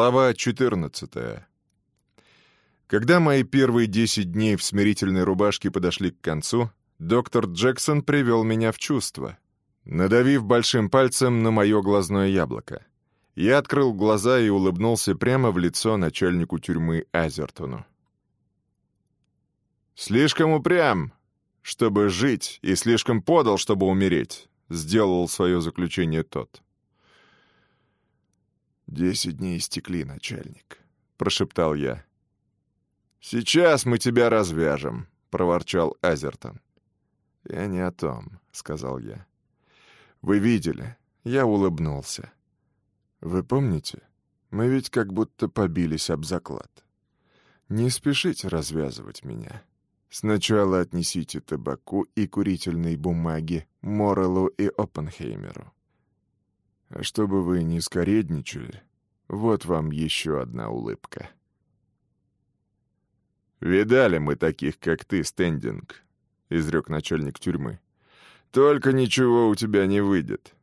Глава 14. Когда мои первые 10 дней в смирительной рубашке подошли к концу, доктор Джексон привел меня в чувство, надавив большим пальцем на мое глазное яблоко. Я открыл глаза и улыбнулся прямо в лицо начальнику тюрьмы Азертону. «Слишком упрям, чтобы жить, и слишком подал, чтобы умереть», — сделал свое заключение тот. «Десять дней истекли, начальник», — прошептал я. «Сейчас мы тебя развяжем», — проворчал Азертон. «Я не о том», — сказал я. «Вы видели?» — я улыбнулся. «Вы помните? Мы ведь как будто побились об заклад. Не спешите развязывать меня. Сначала отнесите табаку и курительные бумаги Морелу и Оппенхеймеру. А чтобы вы не скоредничали, вот вам еще одна улыбка. «Видали мы таких, как ты, Стендинг», — изрек начальник тюрьмы. «Только ничего у тебя не выйдет.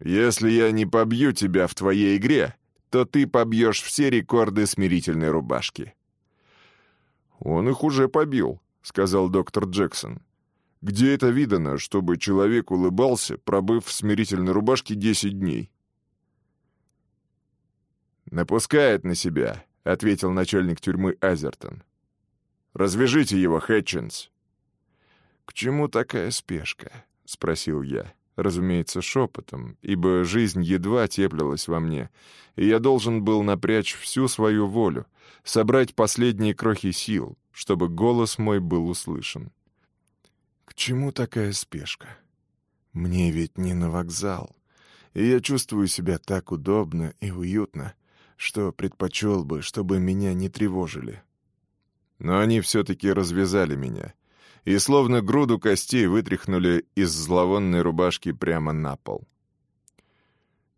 Если я не побью тебя в твоей игре, то ты побьешь все рекорды смирительной рубашки». «Он их уже побил», — сказал доктор Джексон. Где это видано, чтобы человек улыбался, пробыв в смирительной рубашке десять дней? «Напускает на себя», — ответил начальник тюрьмы Азертон. «Развяжите его, Хэтчинс». «К чему такая спешка?» — спросил я, разумеется, шепотом, ибо жизнь едва теплилась во мне, и я должен был напрячь всю свою волю, собрать последние крохи сил, чтобы голос мой был услышан. К чему такая спешка? Мне ведь не на вокзал. И я чувствую себя так удобно и уютно, что предпочел бы, чтобы меня не тревожили. Но они все-таки развязали меня и словно груду костей вытряхнули из зловонной рубашки прямо на пол.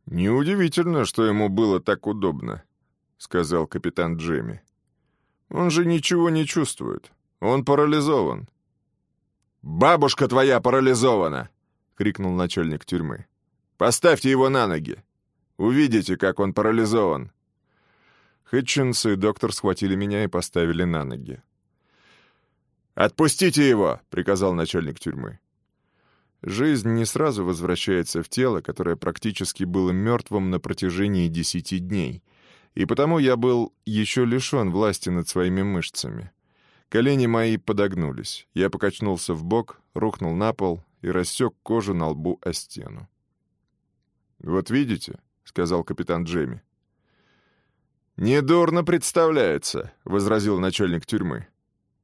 «Неудивительно, что ему было так удобно», — сказал капитан Джемми. «Он же ничего не чувствует. Он парализован. «Бабушка твоя парализована!» — крикнул начальник тюрьмы. «Поставьте его на ноги! Увидите, как он парализован!» Хэтчинс и доктор схватили меня и поставили на ноги. «Отпустите его!» — приказал начальник тюрьмы. Жизнь не сразу возвращается в тело, которое практически было мертвым на протяжении десяти дней, и потому я был еще лишен власти над своими мышцами. Колени мои подогнулись. Я покачнулся в бок, рухнул на пол и рассек кожу на лбу о стену. «Вот видите», — сказал капитан Джейми. «Недурно представляется», — возразил начальник тюрьмы.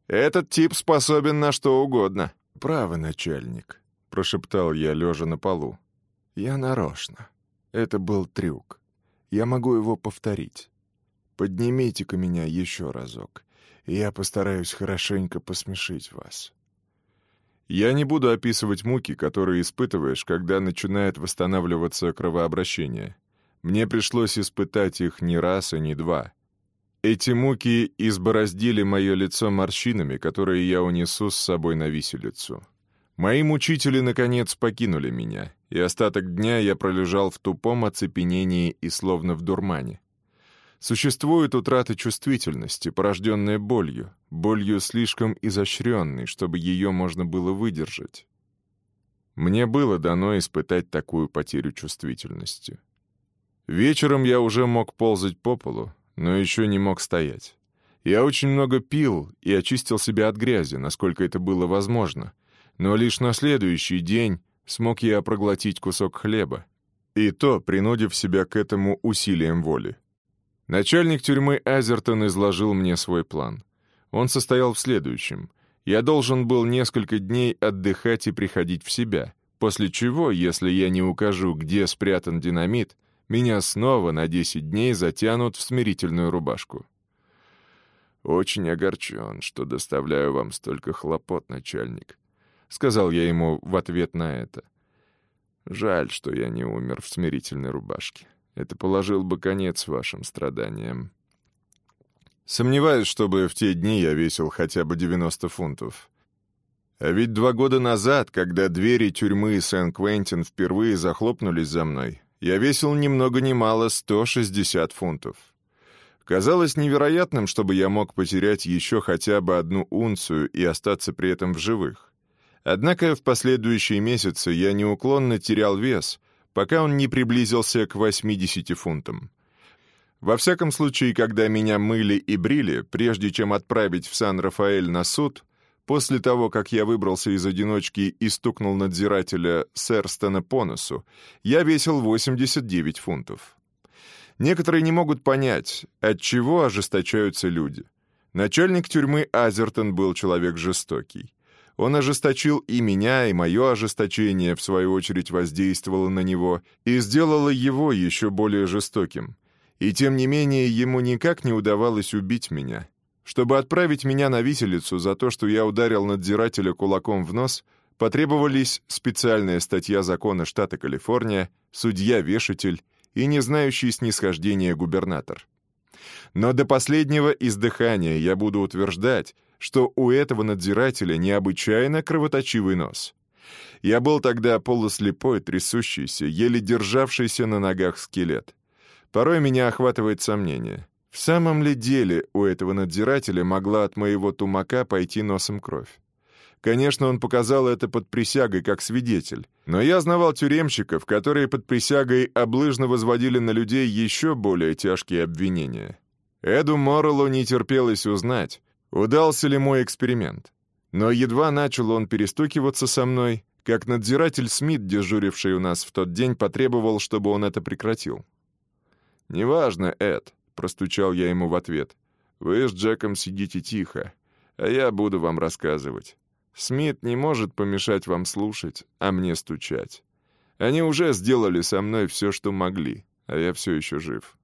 «Этот тип способен на что угодно». «Право, начальник», — прошептал я, лежа на полу. «Я нарочно. Это был трюк. Я могу его повторить. Поднимите-ка меня еще разок я постараюсь хорошенько посмешить вас. Я не буду описывать муки, которые испытываешь, когда начинает восстанавливаться кровообращение. Мне пришлось испытать их не раз и не два. Эти муки избороздили мое лицо морщинами, которые я унесу с собой на виселицу. Мои мучители, наконец, покинули меня, и остаток дня я пролежал в тупом оцепенении и словно в дурмане. Существует утрата чувствительности, порожденная болью, болью слишком изощренной, чтобы ее можно было выдержать. Мне было дано испытать такую потерю чувствительности. Вечером я уже мог ползать по полу, но еще не мог стоять. Я очень много пил и очистил себя от грязи, насколько это было возможно, но лишь на следующий день смог я проглотить кусок хлеба, и то принудив себя к этому усилием воли. Начальник тюрьмы Азертон изложил мне свой план. Он состоял в следующем. Я должен был несколько дней отдыхать и приходить в себя, после чего, если я не укажу, где спрятан динамит, меня снова на 10 дней затянут в смирительную рубашку. «Очень огорчен, что доставляю вам столько хлопот, начальник», — сказал я ему в ответ на это. «Жаль, что я не умер в смирительной рубашке». Это положил бы конец вашим страданиям. Сомневаюсь, чтобы в те дни я весил хотя бы 90 фунтов. А ведь два года назад, когда двери тюрьмы Сен-Квентин впервые захлопнулись за мной, я весил ни много ни мало 160 фунтов. Казалось невероятным, чтобы я мог потерять еще хотя бы одну унцию и остаться при этом в живых. Однако в последующие месяцы я неуклонно терял вес, пока он не приблизился к 80 фунтам. Во всяком случае, когда меня мыли и брили, прежде чем отправить в Сан-Рафаэль на суд, после того, как я выбрался из одиночки и стукнул надзирателя Сэрстона по носу, я весил 89 фунтов. Некоторые не могут понять, от чего ожесточаются люди. Начальник тюрьмы Азертон был человек жестокий. Он ожесточил и меня, и мое ожесточение, в свою очередь, воздействовало на него и сделало его еще более жестоким. И тем не менее ему никак не удавалось убить меня. Чтобы отправить меня на виселицу за то, что я ударил надзирателя кулаком в нос, потребовались специальная статья закона штата Калифорния, судья-вешатель и не знающий снисхождения губернатор. Но до последнего издыхания я буду утверждать, что у этого надзирателя необычайно кровоточивый нос. Я был тогда полуслепой, трясущийся, еле державшийся на ногах скелет. Порой меня охватывает сомнение. В самом ли деле у этого надзирателя могла от моего тумака пойти носом кровь? Конечно, он показал это под присягой как свидетель, но я знавал тюремщиков, которые под присягой облыжно возводили на людей еще более тяжкие обвинения. Эду Морреллу не терпелось узнать, удался ли мой эксперимент. Но едва начал он перестукиваться со мной, как надзиратель Смит, дежуривший у нас в тот день, потребовал, чтобы он это прекратил. «Неважно, Эд», — простучал я ему в ответ. «Вы с Джеком сидите тихо, а я буду вам рассказывать. Смит не может помешать вам слушать, а мне стучать. Они уже сделали со мной все, что могли, а я все еще жив».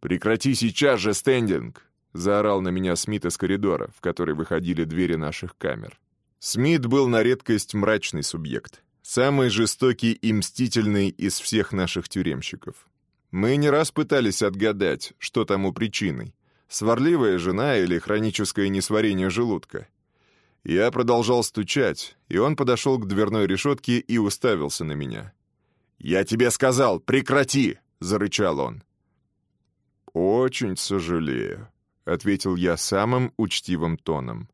«Прекрати сейчас же, стендинг!» — заорал на меня Смит из коридора, в который выходили двери наших камер. Смит был на редкость мрачный субъект, самый жестокий и мстительный из всех наших тюремщиков. Мы не раз пытались отгадать, что тому причиной. Сварливая жена или хроническое несварение желудка. Я продолжал стучать, и он подошел к дверной решетке и уставился на меня. «Я тебе сказал, прекрати!» — зарычал он. «Очень сожалею», — ответил я самым учтивым тоном.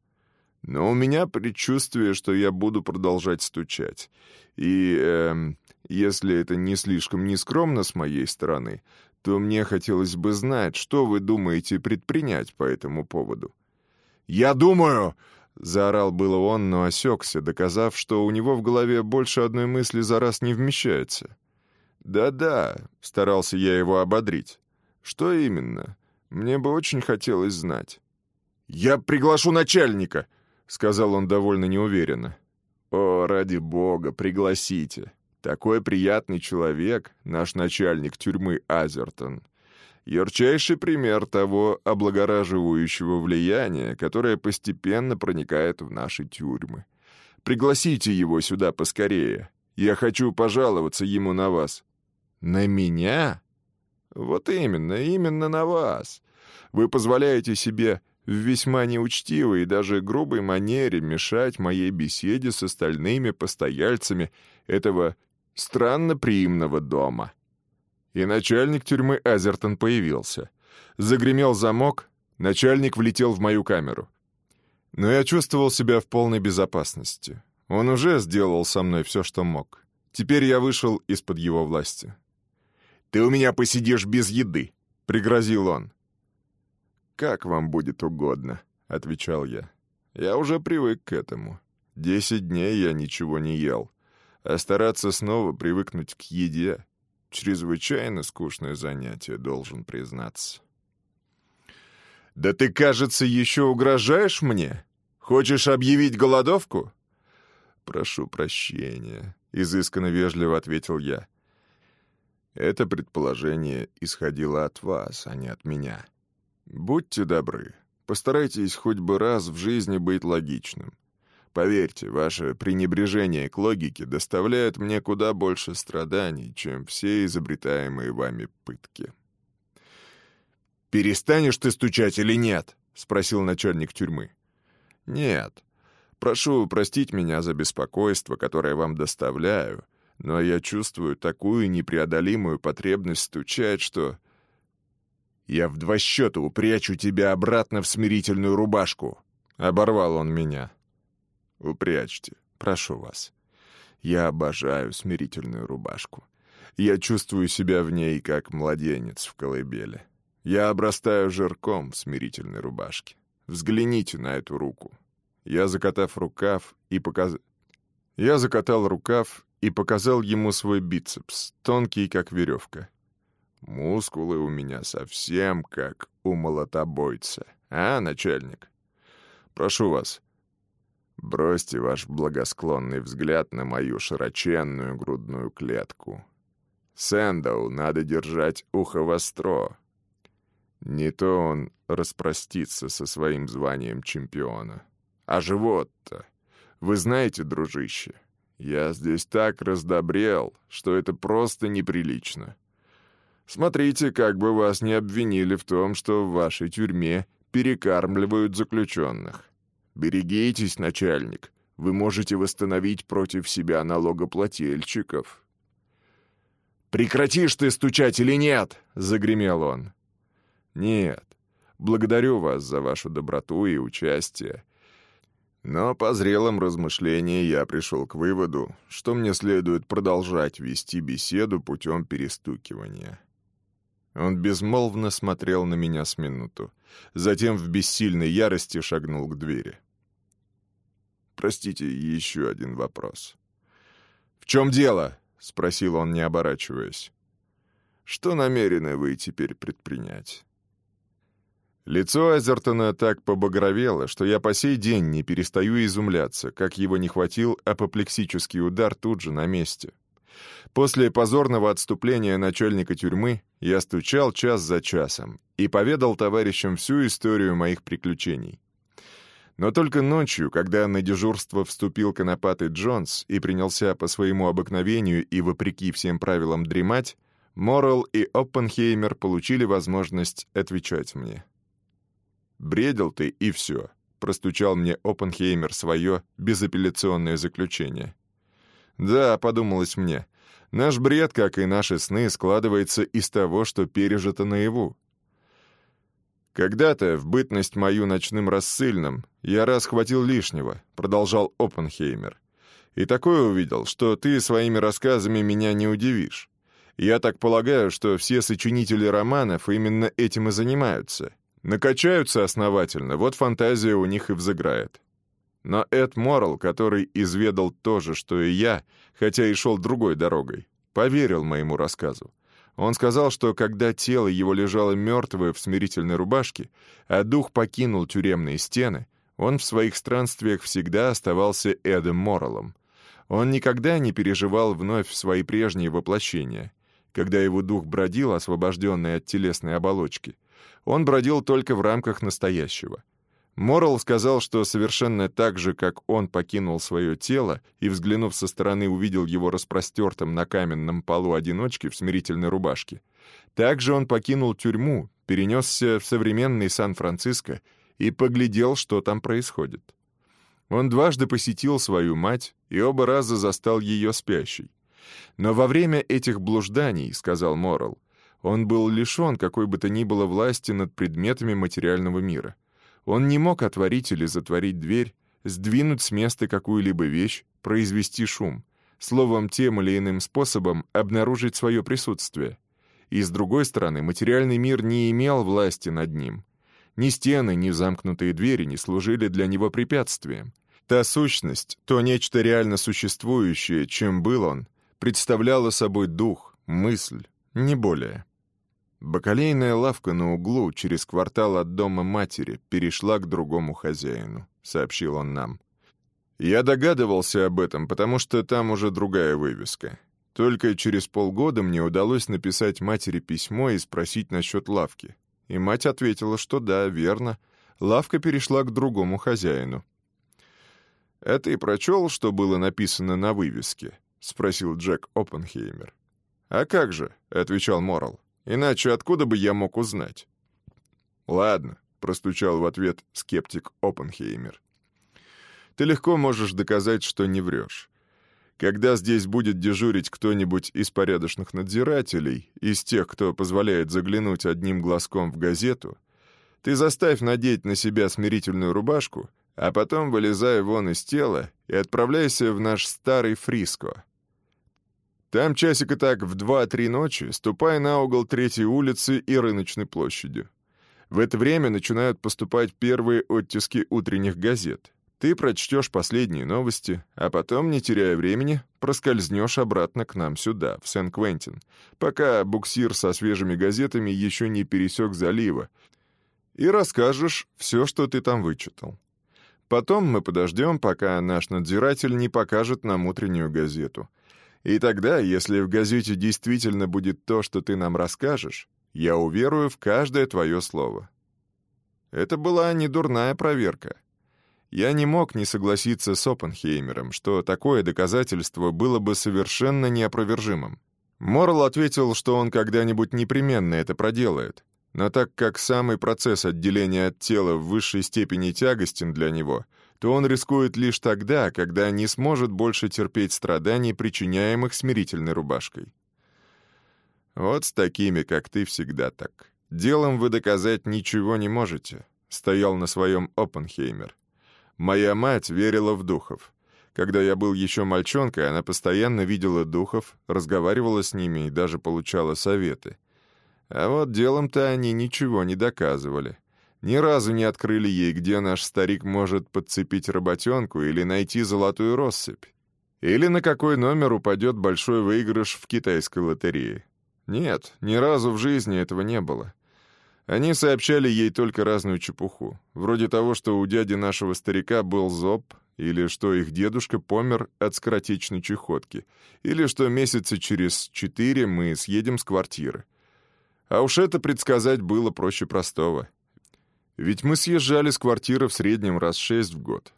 «Но у меня предчувствие, что я буду продолжать стучать. И, эм, если это не слишком нескромно с моей стороны, то мне хотелось бы знать, что вы думаете предпринять по этому поводу». «Я думаю!» — заорал было он, но осекся, доказав, что у него в голове больше одной мысли за раз не вмещается. «Да-да», — старался я его ободрить. «Что именно? Мне бы очень хотелось знать». «Я приглашу начальника», — сказал он довольно неуверенно. «О, ради бога, пригласите. Такой приятный человек, наш начальник тюрьмы Азертон. Ярчайший пример того облагораживающего влияния, которое постепенно проникает в наши тюрьмы. Пригласите его сюда поскорее. Я хочу пожаловаться ему на вас». «На меня?» «Вот именно, именно на вас. Вы позволяете себе в весьма неучтивой и даже грубой манере мешать моей беседе с остальными постояльцами этого странно приимного дома». И начальник тюрьмы Азертон появился. Загремел замок, начальник влетел в мою камеру. Но я чувствовал себя в полной безопасности. Он уже сделал со мной все, что мог. Теперь я вышел из-под его власти. «Ты у меня посидишь без еды», — пригрозил он. «Как вам будет угодно», — отвечал я. «Я уже привык к этому. Десять дней я ничего не ел а стараться снова привыкнуть к еде — чрезвычайно скучное занятие, должен признаться. «Да ты, кажется, еще угрожаешь мне? Хочешь объявить голодовку?» «Прошу прощения», — изысканно вежливо ответил я. «Это предположение исходило от вас, а не от меня. Будьте добры, постарайтесь хоть бы раз в жизни быть логичным. Поверьте, ваше пренебрежение к логике доставляет мне куда больше страданий, чем все изобретаемые вами пытки. «Перестанешь ты стучать или нет?» — спросил начальник тюрьмы. «Нет. Прошу простить меня за беспокойство, которое вам доставляю, но я чувствую такую непреодолимую потребность стучать, что...» Я в два счета упрячу тебя обратно в смирительную рубашку!» Оборвал он меня. «Упрячьте, прошу вас. Я обожаю смирительную рубашку. Я чувствую себя в ней, как младенец в колыбели. Я обрастаю жирком в смирительной рубашке. Взгляните на эту руку. Я, закатав рукав и показ... Я закатал рукав и показал ему свой бицепс, тонкий, как веревка. Мускулы у меня совсем как у молотобойца. А, начальник? Прошу вас, бросьте ваш благосклонный взгляд на мою широченную грудную клетку. Сэндоу надо держать ухо востро. Не то он распростится со своим званием чемпиона. А живот-то... Вы знаете, дружище, я здесь так раздобрел, что это просто неприлично. Смотрите, как бы вас не обвинили в том, что в вашей тюрьме перекармливают заключенных. Берегитесь, начальник, вы можете восстановить против себя налогоплательщиков. «Прекратишь ты стучать или нет?» — загремел он. «Нет, благодарю вас за вашу доброту и участие. Но по зрелом размышлении я пришел к выводу, что мне следует продолжать вести беседу путем перестукивания». Он безмолвно смотрел на меня с минуту, затем в бессильной ярости шагнул к двери. «Простите, еще один вопрос». «В чем дело?» — спросил он, не оборачиваясь. «Что намерены вы теперь предпринять?» Лицо Азертона так побагровело, что я по сей день не перестаю изумляться, как его не хватил апоплексический удар тут же на месте. После позорного отступления начальника тюрьмы я стучал час за часом и поведал товарищам всю историю моих приключений. Но только ночью, когда на дежурство вступил конопатый Джонс и принялся по своему обыкновению и вопреки всем правилам дремать, Моррелл и Оппенхеймер получили возможность отвечать мне. «Бредил ты, и все», — простучал мне Оппенхеймер свое безапелляционное заключение. «Да», — подумалось мне, — «наш бред, как и наши сны, складывается из того, что пережито наяву. «Когда-то, в бытность мою ночным рассыльным, я раз хватил лишнего», — продолжал Оппенхеймер. «И такое увидел, что ты своими рассказами меня не удивишь. Я так полагаю, что все сочинители романов именно этим и занимаются. Накачаются основательно, вот фантазия у них и взыграет. Но Эд Моррелл, который изведал то же, что и я, хотя и шел другой дорогой, поверил моему рассказу. Он сказал, что когда тело его лежало мертвое в смирительной рубашке, а дух покинул тюремные стены, он в своих странствиях всегда оставался Эдом Морреллом. Он никогда не переживал вновь свои прежние воплощения. Когда его дух бродил, освобожденный от телесной оболочки — он бродил только в рамках настоящего. Моррелл сказал, что совершенно так же, как он покинул свое тело и, взглянув со стороны, увидел его распростертым на каменном полу одиночки в смирительной рубашке, так же он покинул тюрьму, перенесся в современный Сан-Франциско и поглядел, что там происходит. Он дважды посетил свою мать и оба раза застал ее спящей. Но во время этих блужданий, сказал Моррелл, он был лишен какой бы то ни было власти над предметами материального мира. Он не мог отворить или затворить дверь, сдвинуть с места какую-либо вещь, произвести шум, словом, тем или иным способом обнаружить свое присутствие. И, с другой стороны, материальный мир не имел власти над ним. Ни стены, ни замкнутые двери не служили для него препятствием. Та сущность, то нечто реально существующее, чем был он, представляла собой дух, мысль, не более. Бакалейная лавка на углу через квартал от дома матери перешла к другому хозяину, сообщил он нам. Я догадывался об этом, потому что там уже другая вывеска. Только через полгода мне удалось написать матери письмо и спросить насчет лавки. И мать ответила, что да, верно, лавка перешла к другому хозяину. «Это и прочел, что было написано на вывеске?» — спросил Джек Оппенхеймер. «А как же?» — отвечал Моррелл. Иначе откуда бы я мог узнать? Ладно, простучал в ответ скептик Оппенхеймер. Ты легко можешь доказать, что не врешь. Когда здесь будет дежурить кто-нибудь из порядочных надзирателей, из тех, кто позволяет заглянуть одним глазком в газету, ты заставь надеть на себя смирительную рубашку, а потом вылезай вон из тела и отправляйся в наш старый Фриско. Там часика так в два-три ночи ступай на угол Третьей улицы и Рыночной площади. В это время начинают поступать первые оттиски утренних газет. Ты прочтешь последние новости, а потом, не теряя времени, проскользнешь обратно к нам сюда, в Сен-Квентин, пока буксир со свежими газетами еще не пересек залива, и расскажешь все, что ты там вычитал. Потом мы подождем, пока наш надзиратель не покажет нам утреннюю газету. И тогда, если в газете действительно будет то, что ты нам расскажешь, я уверую в каждое твое слово. Это была не дурная проверка. Я не мог не согласиться с Оппенхеймером, что такое доказательство было бы совершенно неопровержимым. Морл ответил, что он когда-нибудь непременно это проделает, но так как самый процесс отделения от тела в высшей степени тягостен для него, то он рискует лишь тогда, когда не сможет больше терпеть страданий, причиняемых смирительной рубашкой. Вот с такими, как ты, всегда так. Делом вы доказать ничего не можете, стоял на своем Оппенхеймер. Моя мать верила в духов. Когда я был еще мальчонкой, она постоянно видела духов, разговаривала с ними и даже получала советы. А вот делом-то они ничего не доказывали. Ни разу не открыли ей, где наш старик может подцепить работенку или найти золотую россыпь. Или на какой номер упадет большой выигрыш в китайской лотерее. Нет, ни разу в жизни этого не было. Они сообщали ей только разную чепуху, вроде того, что у дяди нашего старика был зоб, или что их дедушка помер от скоротечной чехотки, или что месяца через четыре мы съедем с квартиры. А уж это предсказать было проще простого. Ведь мы съезжали с квартиры в среднем раз шесть в год.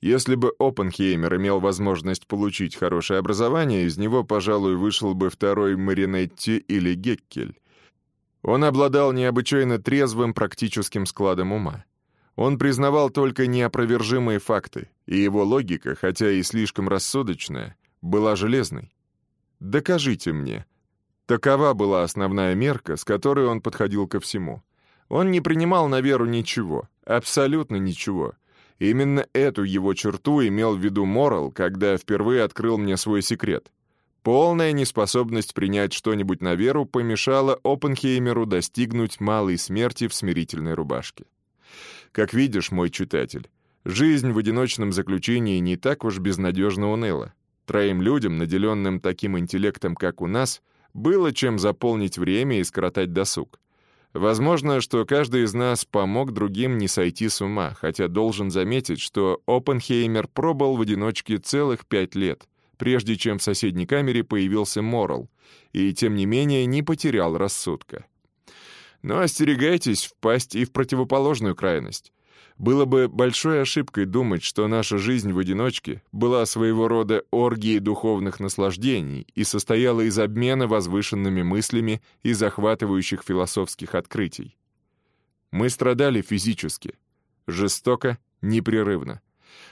Если бы Оппенхеймер имел возможность получить хорошее образование, из него, пожалуй, вышел бы второй Маринетти или Геккель, он обладал необычайно трезвым практическим складом ума. Он признавал только неопровержимые факты, и его логика, хотя и слишком рассудочная, была железной. «Докажите мне». Такова была основная мерка, с которой он подходил ко всему. Он не принимал на веру ничего, абсолютно ничего. Именно эту его черту имел в виду Морал, когда впервые открыл мне свой секрет. Полная неспособность принять что-нибудь на веру помешала Оппенхеймеру достигнуть малой смерти в смирительной рубашке. Как видишь, мой читатель, жизнь в одиночном заключении не так уж безнадежно уныла. Троим людям, наделенным таким интеллектом, как у нас, было чем заполнить время и скоротать досуг. Возможно, что каждый из нас помог другим не сойти с ума, хотя должен заметить, что Оппенхеймер пробыл в одиночке целых пять лет — прежде чем в соседней камере появился Морал, и, тем не менее, не потерял рассудка. Но остерегайтесь впасть и в противоположную крайность. Было бы большой ошибкой думать, что наша жизнь в одиночке была своего рода оргией духовных наслаждений и состояла из обмена возвышенными мыслями и захватывающих философских открытий. Мы страдали физически, жестоко, непрерывно.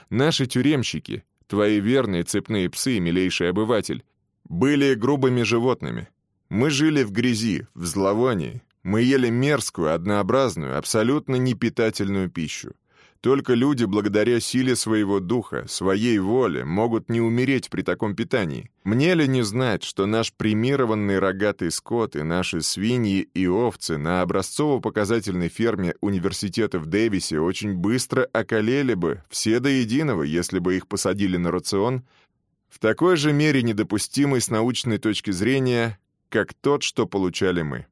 Наши тюремщики, Твои верные цепные псы, милейший обыватель, были грубыми животными. Мы жили в грязи, в зловонии. Мы ели мерзкую, однообразную, абсолютно непитательную пищу. Только люди, благодаря силе своего духа, своей воле, могут не умереть при таком питании. Мне ли не знать, что наш премированный рогатый скот и наши свиньи и овцы на образцово-показательной ферме университета в Дэвисе очень быстро околели бы, все до единого, если бы их посадили на рацион, в такой же мере недопустимый с научной точки зрения, как тот, что получали мы.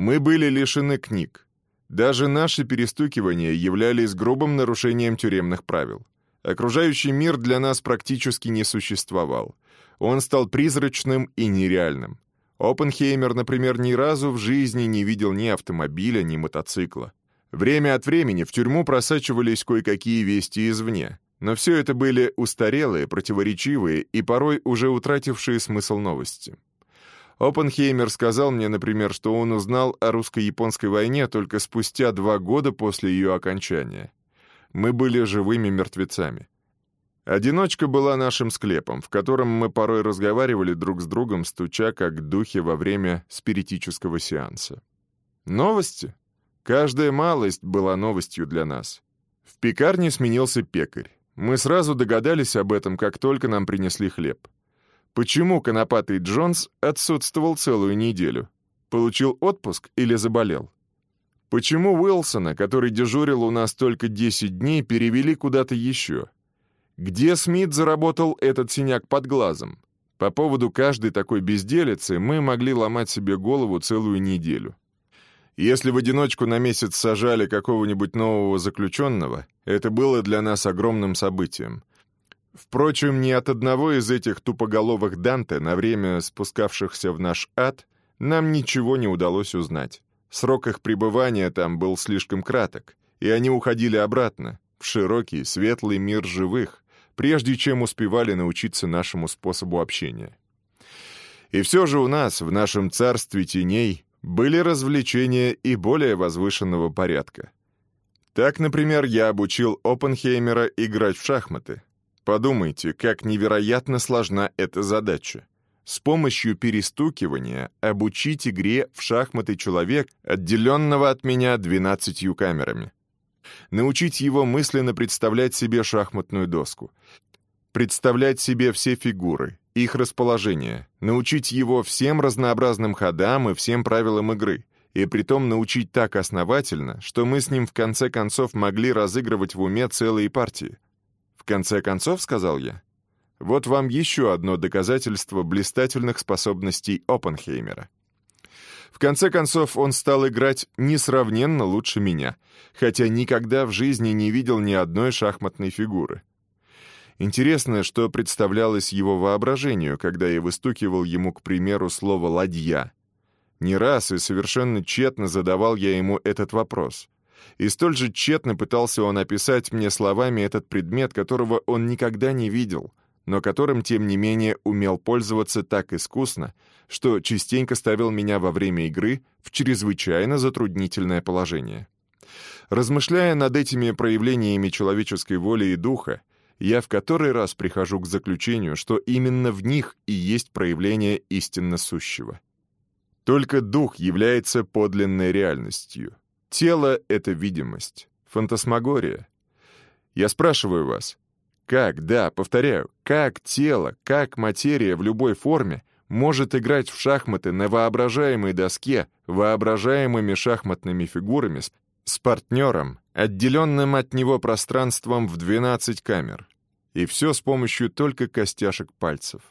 Мы были лишены книг, даже наши перестукивания являлись грубым нарушением тюремных правил. Окружающий мир для нас практически не существовал. Он стал призрачным и нереальным. Оппенхеймер, например, ни разу в жизни не видел ни автомобиля, ни мотоцикла. Время от времени в тюрьму просачивались кое-какие вести извне, но все это были устарелые, противоречивые и порой уже утратившие смысл новости. Оппенхеймер сказал мне, например, что он узнал о русско-японской войне только спустя два года после ее окончания. Мы были живыми мертвецами. Одиночка была нашим склепом, в котором мы порой разговаривали друг с другом, стуча как духи во время спиритического сеанса. Новости? Каждая малость была новостью для нас. В пекарне сменился пекарь. Мы сразу догадались об этом, как только нам принесли хлеб. Почему конопатый Джонс отсутствовал целую неделю? Получил отпуск или заболел? Почему Уилсона, который дежурил у нас только 10 дней, перевели куда-то еще? Где Смит заработал этот синяк под глазом? По поводу каждой такой безделицы мы могли ломать себе голову целую неделю. Если в одиночку на месяц сажали какого-нибудь нового заключенного, это было для нас огромным событием. Впрочем, ни от одного из этих тупоголовых Данте, на время спускавшихся в наш ад, нам ничего не удалось узнать. Срок их пребывания там был слишком краток, и они уходили обратно, в широкий, светлый мир живых, прежде чем успевали научиться нашему способу общения. И все же у нас, в нашем царстве теней, были развлечения и более возвышенного порядка. Так, например, я обучил Оппенхеймера играть в шахматы. Подумайте, как невероятно сложна эта задача. С помощью перестукивания обучить игре в шахматы человек, отделенного от меня двенадцатью камерами научить его мысленно представлять себе шахматную доску, представлять себе все фигуры, их расположение, научить его всем разнообразным ходам и всем правилам игры, и притом научить так основательно, что мы с ним в конце концов могли разыгрывать в уме целые партии. «В конце концов», — сказал я, — «вот вам еще одно доказательство блистательных способностей Оппенхеймера». В конце концов, он стал играть несравненно лучше меня, хотя никогда в жизни не видел ни одной шахматной фигуры. Интересно, что представлялось его воображению, когда я выстукивал ему, к примеру, слово «ладья». Не раз и совершенно тщетно задавал я ему этот вопрос. И столь же тщетно пытался он описать мне словами этот предмет, которого он никогда не видел, но которым, тем не менее, умел пользоваться так искусно, что частенько ставил меня во время игры в чрезвычайно затруднительное положение. Размышляя над этими проявлениями человеческой воли и духа, я в который раз прихожу к заключению, что именно в них и есть проявление истинно сущего. Только дух является подлинной реальностью. Тело — это видимость, фантасмагория. Я спрашиваю вас, как, да, повторяю, как тело, как материя в любой форме может играть в шахматы на воображаемой доске воображаемыми шахматными фигурами с, партнером, отделенным от него пространством в 12 камер. И все с помощью только костяшек пальцев.